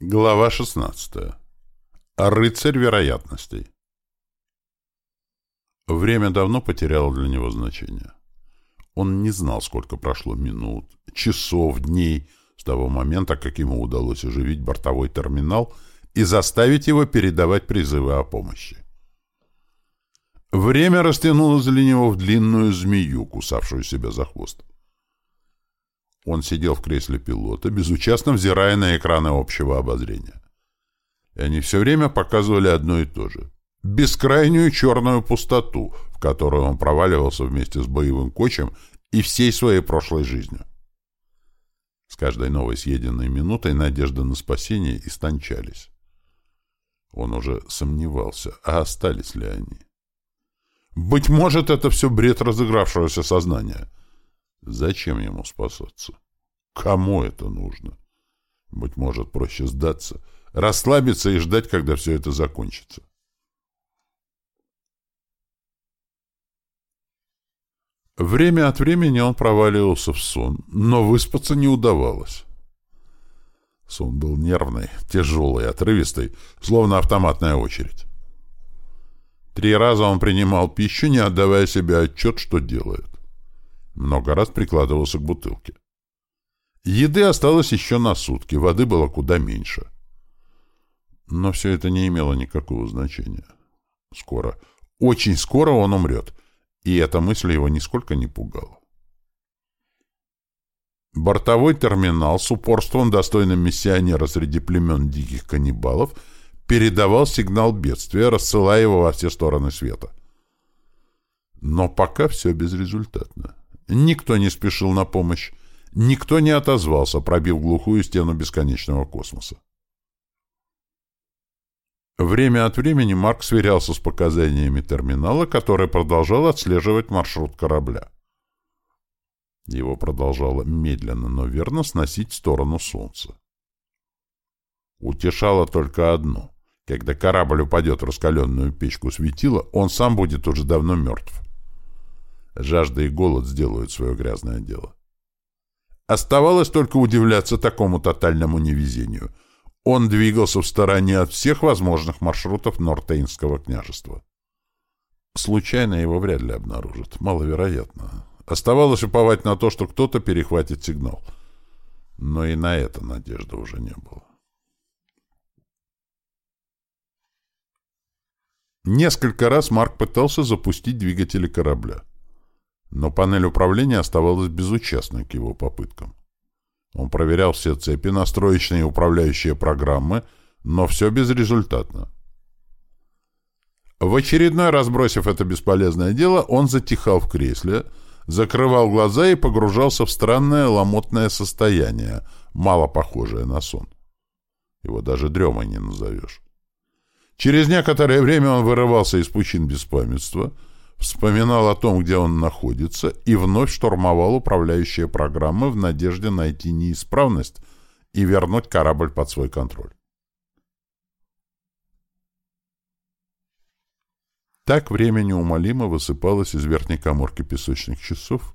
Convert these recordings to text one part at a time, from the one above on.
Глава 16. Рыцарь вероятностей. Время давно потеряло для него значение. Он не знал, сколько прошло минут, часов, дней с того момента, как ему удалось оживить бортовой терминал и заставить его передавать призывы о помощи. Время растянулось для него в длинную змею, кусавшую себя за хвост. Он сидел в кресле пилота, безучастно взирая на экраны общего обозрения. И они все время показывали одно и то же. Бескрайнюю черную пустоту, в которую он проваливался вместе с боевым кочем и всей своей прошлой жизнью. С каждой новой съеденной минутой надежда на спасение истончались. Он уже сомневался, а остались ли они. Быть может, это все бред разыгравшегося сознания — Зачем ему спасаться? Кому это нужно? Быть может, проще сдаться, расслабиться и ждать, когда все это закончится. Время от времени он проваливался в сон, но выспаться не удавалось. Сон был нервный, тяжелый, отрывистый, словно автоматная очередь. Три раза он принимал пищу, не отдавая себе отчет, что делает. Много раз прикладывался к бутылке. Еды осталось еще на сутки, воды было куда меньше. Но все это не имело никакого значения. Скоро, очень скоро он умрет, и эта мысль его нисколько не пугала. Бортовой терминал с упорством, достойным миссионера среди племен диких каннибалов, передавал сигнал бедствия, рассылая его во все стороны света. Но пока все безрезультатно. Никто не спешил на помощь. Никто не отозвался, пробив глухую стену бесконечного космоса. Время от времени Марк сверялся с показаниями терминала, который продолжал отслеживать маршрут корабля. Его продолжало медленно, но верно сносить в сторону Солнца. Утешало только одно. Когда корабль упадет в раскаленную печку светила, он сам будет уже давно мертв. Жажда и голод сделают свое грязное дело. Оставалось только удивляться такому тотальному невезению. Он двигался в стороне от всех возможных маршрутов Нортейнского княжества. Случайно его вряд ли обнаружат. Маловероятно. Оставалось уповать на то, что кто-то перехватит сигнал. Но и на это надежды уже не было. Несколько раз Марк пытался запустить двигатели корабля. Но панель управления оставалась безучастной к его попыткам. Он проверял все цепи, настроечные и управляющие программы, но все безрезультатно. В очередной раз бросив это бесполезное дело, он затихал в кресле, закрывал глаза и погружался в странное ломотное состояние, мало похожее на сон. Его даже дремой не назовешь. Через некоторое время он вырывался из пучин беспамятства — вспоминал о том, где он находится, и вновь штурмовал управляющие программы в надежде найти неисправность и вернуть корабль под свой контроль. Так время неумолимо высыпалось из верхней коморки песочных часов,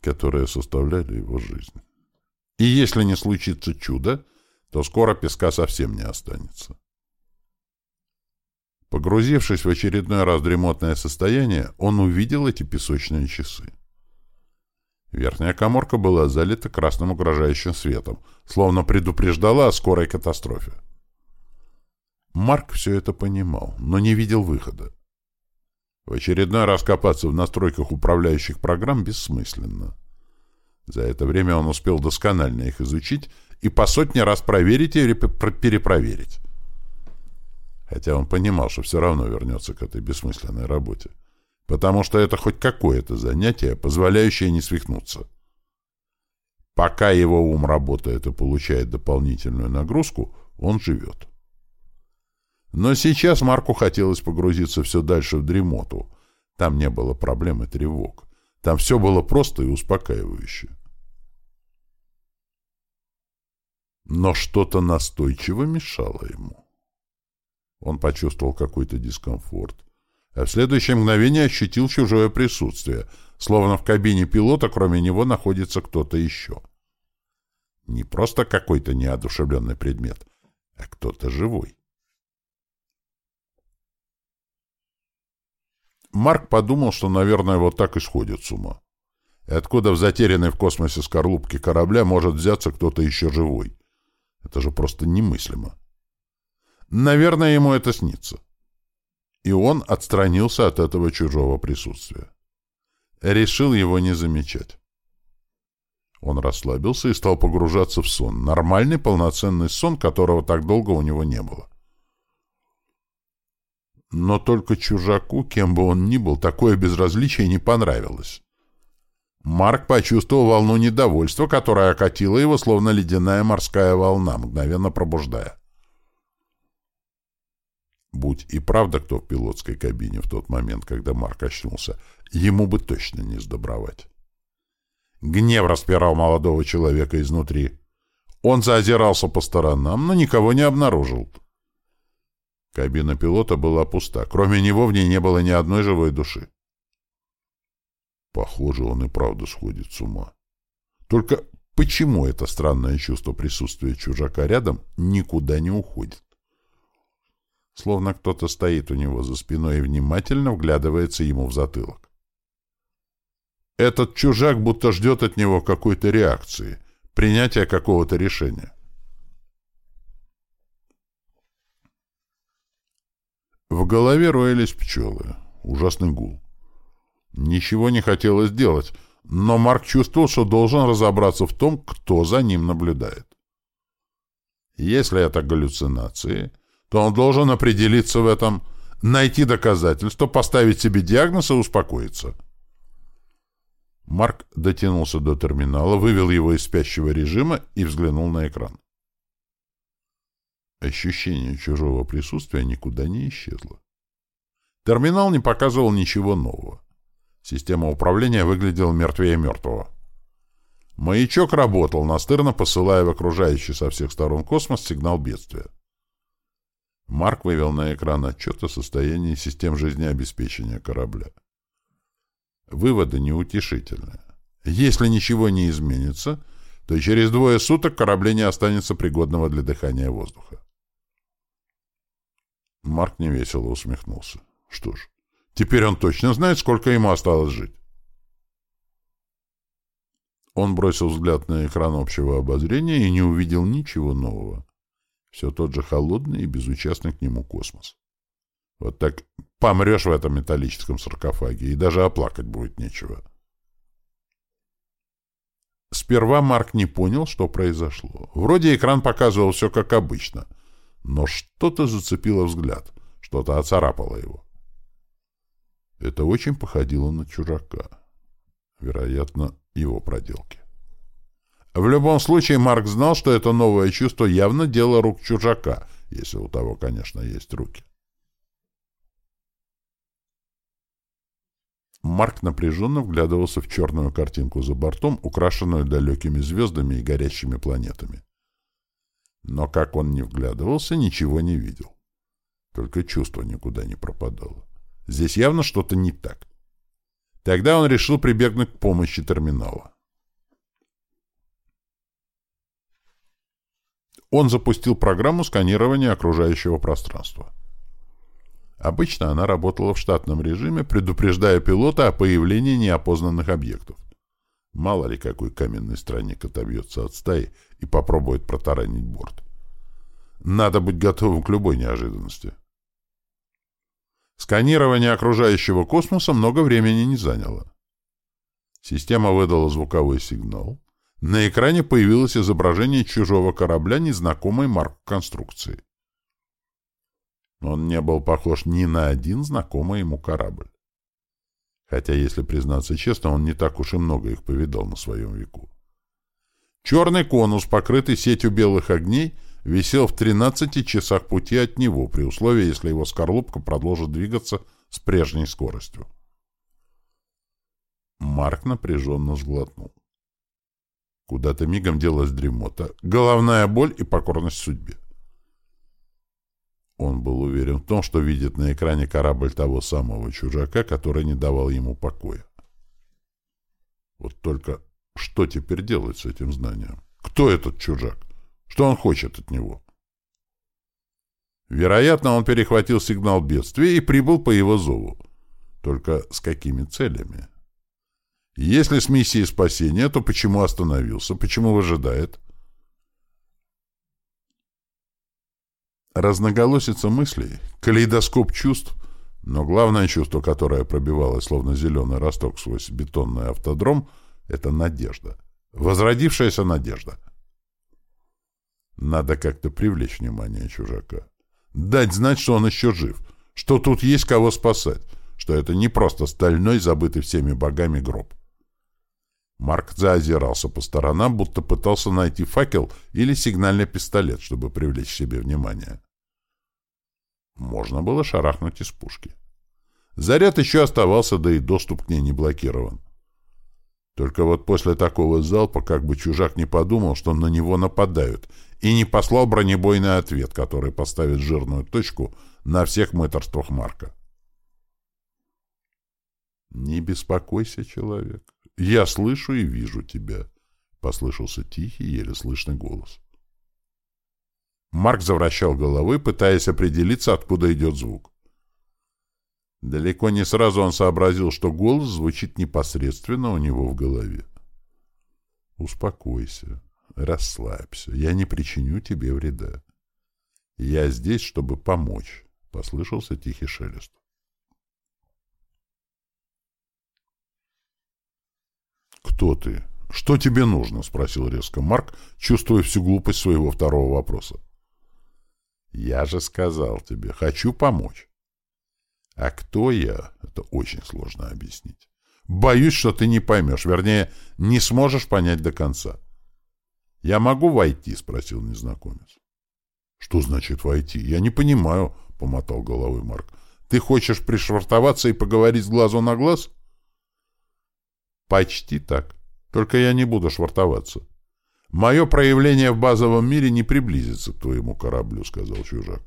которые составляли его жизнь. И если не случится чудо, то скоро песка совсем не останется. Погрузившись в очередной раз дремотное состояние, он увидел эти песочные часы. Верхняя коморка была залита красным угрожающим светом, словно предупреждала о скорой катастрофе. Марк все это понимал, но не видел выхода. В очередной раз копаться в настройках управляющих программ бессмысленно. За это время он успел досконально их изучить и по сотне раз проверить и перепроверить хотя он понимал, что все равно вернется к этой бессмысленной работе, потому что это хоть какое-то занятие, позволяющее не свихнуться. Пока его ум работает и получает дополнительную нагрузку, он живет. Но сейчас Марку хотелось погрузиться все дальше в дремоту. Там не было проблем и тревог. Там все было просто и успокаивающе. Но что-то настойчиво мешало ему. Он почувствовал какой-то дискомфорт. А в следующее мгновение ощутил чужое присутствие, словно в кабине пилота кроме него находится кто-то еще. Не просто какой-то неодушевленный предмет, а кто-то живой. Марк подумал, что, наверное, вот так и сходит с ума. И откуда в затерянной в космосе скорлупке корабля может взяться кто-то еще живой? Это же просто немыслимо. Наверное, ему это снится. И он отстранился от этого чужого присутствия. Решил его не замечать. Он расслабился и стал погружаться в сон. Нормальный, полноценный сон, которого так долго у него не было. Но только чужаку, кем бы он ни был, такое безразличие не понравилось. Марк почувствовал волну недовольства, которая окатила его, словно ледяная морская волна, мгновенно пробуждая. Будь и правда кто в пилотской кабине в тот момент, когда Марк очнулся, ему бы точно не сдобровать. Гнев распирал молодого человека изнутри. Он заозирался по сторонам, но никого не обнаружил. Кабина пилота была пуста. Кроме него в ней не было ни одной живой души. Похоже, он и правда сходит с ума. Только почему это странное чувство присутствия чужака рядом никуда не уходит? Словно кто-то стоит у него за спиной и внимательно вглядывается ему в затылок. Этот чужак будто ждет от него какой-то реакции, принятия какого-то решения. В голове роились пчелы. Ужасный гул. Ничего не хотелось делать, но Марк чувствовал, что должен разобраться в том, кто за ним наблюдает. Если это галлюцинации, то он должен определиться в этом, найти доказательства, поставить себе диагноз и успокоиться. Марк дотянулся до терминала, вывел его из спящего режима и взглянул на экран. Ощущение чужого присутствия никуда не исчезло. Терминал не показывал ничего нового. Система управления выглядела мертвее мертвого. Маячок работал, настырно посылая в окружающий со всех сторон космос сигнал бедствия. Марк вывел на экран отчет о состоянии систем жизнеобеспечения корабля. Выводы неутешительные. Если ничего не изменится, то через двое суток корабле не останется пригодного для дыхания воздуха. Марк невесело усмехнулся. Что ж, теперь он точно знает, сколько ему осталось жить. Он бросил взгляд на экран общего обозрения и не увидел ничего нового. Все тот же холодный и безучастный к нему космос. Вот так помрешь в этом металлическом саркофаге, и даже оплакать будет нечего. Сперва Марк не понял, что произошло. Вроде экран показывал все как обычно — но что-то зацепило взгляд, что-то оцарапало его. Это очень походило на чужака. Вероятно, его проделки. В любом случае, Марк знал, что это новое чувство явно дело рук чужака, если у того, конечно, есть руки. Марк напряженно вглядывался в черную картинку за бортом, украшенную далекими звездами и горящими планетами. Но как он не вглядывался, ничего не видел. Только чувство никуда не пропадало. Здесь явно что-то не так. Тогда он решил прибегнуть к помощи терминала. Он запустил программу сканирования окружающего пространства. Обычно она работала в штатном режиме, предупреждая пилота о появлении неопознанных объектов. Мало ли какой каменный странник отобьется от стаи и попробует протаранить борт. Надо быть готовым к любой неожиданности. Сканирование окружающего космоса много времени не заняло. Система выдала звуковой сигнал. На экране появилось изображение чужого корабля незнакомой марк конструкции. Он не был похож ни на один знакомый ему корабль. Хотя, если признаться честно, он не так уж и много их повидал на своем веку. Черный конус, покрытый сетью белых огней, висел в 13 часах пути от него, при условии, если его скорлупка продолжит двигаться с прежней скоростью. Марк напряженно сглотнул. Куда-то мигом делась дремота, головная боль и покорность судьбе. Он был уверен в том, что видит на экране корабль того самого чужака, который не давал ему покоя. Вот только что теперь делать с этим знанием? Кто этот чужак? Что он хочет от него? Вероятно, он перехватил сигнал бедствия и прибыл по его зову. Только с какими целями? Если с миссией спасения, то почему остановился, почему выжидает? Разноголосица мыслей, калейдоскоп чувств, но главное чувство, которое пробивалось словно зеленый росток сквозь бетонный автодром, — это надежда. Возродившаяся надежда. Надо как-то привлечь внимание чужака. Дать знать, что он еще жив, что тут есть кого спасать, что это не просто стальной, забытый всеми богами гроб. Марк заозирался по сторонам, будто пытался найти факел или сигнальный пистолет, чтобы привлечь к себе внимание. Можно было шарахнуть из пушки. Заряд еще оставался, да и доступ к ней не блокирован. Только вот после такого залпа как бы чужак не подумал, что на него нападают, и не послал бронебойный ответ, который поставит жирную точку на всех мыторствах Марка. «Не беспокойся, человек. Я слышу и вижу тебя», — послышался тихий, еле слышный голос. Марк завращал головой, пытаясь определиться, откуда идет звук. Далеко не сразу он сообразил, что голос звучит непосредственно у него в голове. «Успокойся, расслабься, я не причиню тебе вреда. Я здесь, чтобы помочь», — послышался тихий шелест. «Кто ты? Что тебе нужно?» — спросил резко Марк, чувствуя всю глупость своего второго вопроса. «Я же сказал тебе, хочу помочь». «А кто я?» — это очень сложно объяснить. «Боюсь, что ты не поймешь, вернее, не сможешь понять до конца». «Я могу войти?» — спросил незнакомец. «Что значит войти? Я не понимаю», — помотал головой Марк. «Ты хочешь пришвартоваться и поговорить с глазу на глаз?» Почти так. Только я не буду швартоваться. Мое проявление в базовом мире не приблизится к твоему кораблю, сказал чужак.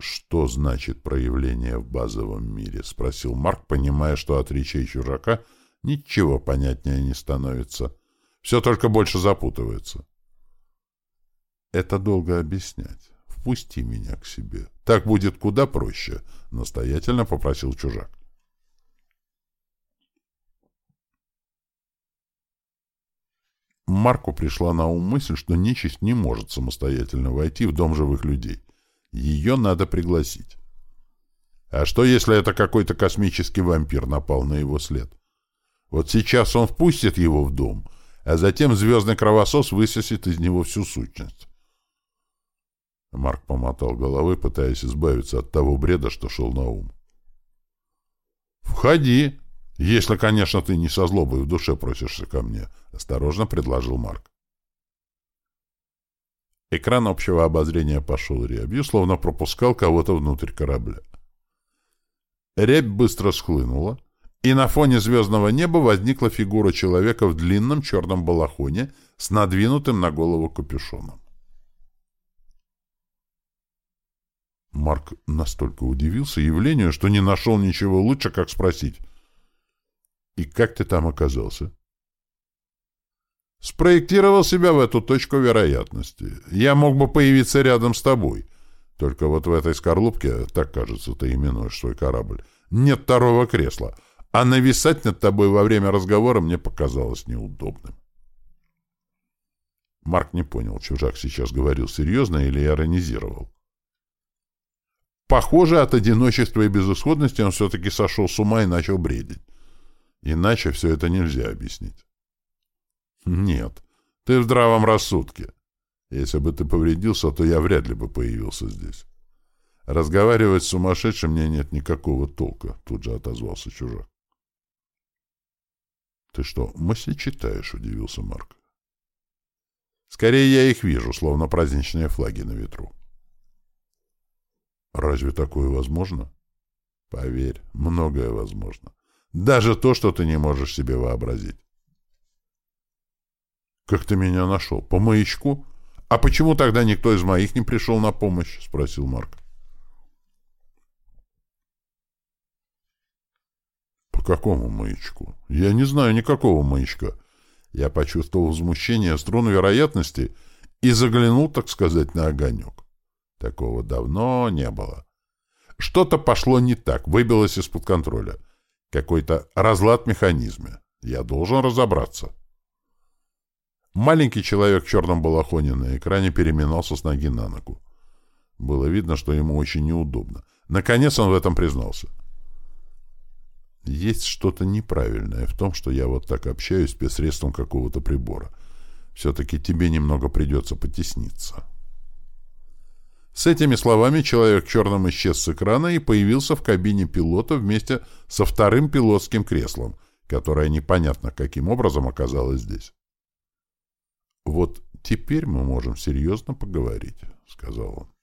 Что значит проявление в базовом мире? спросил Марк, понимая, что от речей чужака ничего понятнее не становится. Все только больше запутывается. Это долго объяснять. Впусти меня к себе. Так будет куда проще, настоятельно попросил чужак. Марку пришла на ум мысль, что нечисть не может самостоятельно войти в дом живых людей. Ее надо пригласить. А что, если это какой-то космический вампир напал на его след? Вот сейчас он впустит его в дом, а затем звездный кровосос высосет из него всю сущность. Марк помотал головой, пытаясь избавиться от того бреда, что шел на ум. «Входи!» «Если, конечно, ты не со злобой в душе просишься ко мне», — осторожно предложил Марк. Экран общего обозрения пошел рябью, словно пропускал кого-то внутрь корабля. Рябь быстро схлынула, и на фоне звездного неба возникла фигура человека в длинном черном балахоне с надвинутым на голову капюшоном. Марк настолько удивился явлению, что не нашел ничего лучше, как спросить. И как ты там оказался? Спроектировал себя в эту точку вероятности. Я мог бы появиться рядом с тобой. Только вот в этой скорлупке, так кажется, ты именуешь свой корабль, нет второго кресла, а нависать над тобой во время разговора мне показалось неудобным. Марк не понял, чужак сейчас говорил серьезно или иронизировал. Похоже, от одиночества и безысходности он все-таки сошел с ума и начал бредить. Иначе все это нельзя объяснить. Нет, ты в здравом рассудке. Если бы ты повредился, то я вряд ли бы появился здесь. Разговаривать с сумасшедшим мне нет никакого толка, тут же отозвался чужак. Ты что, мысли читаешь? Удивился Марк. Скорее я их вижу, словно праздничные флаги на ветру. Разве такое возможно? Поверь, многое возможно. Даже то, что ты не можешь себе вообразить. «Как ты меня нашел? По маячку? А почему тогда никто из моих не пришел на помощь?» — спросил Марк. «По какому маячку? Я не знаю никакого маячка». Я почувствовал возмущение струну вероятности и заглянул, так сказать, на огонек. Такого давно не было. Что-то пошло не так, выбилось из-под контроля. Какой-то разлад в механизме. Я должен разобраться. Маленький человек в черном балахоне на экране переминался с ноги на ногу. Было видно, что ему очень неудобно. Наконец он в этом признался. Есть что-то неправильное в том, что я вот так общаюсь посредством какого-то прибора. Все-таки тебе немного придется потесниться. С этими словами человек в черном исчез с экрана и появился в кабине пилота вместе со вторым пилотским креслом, которое непонятно каким образом оказалось здесь. «Вот теперь мы можем серьезно поговорить», — сказал он.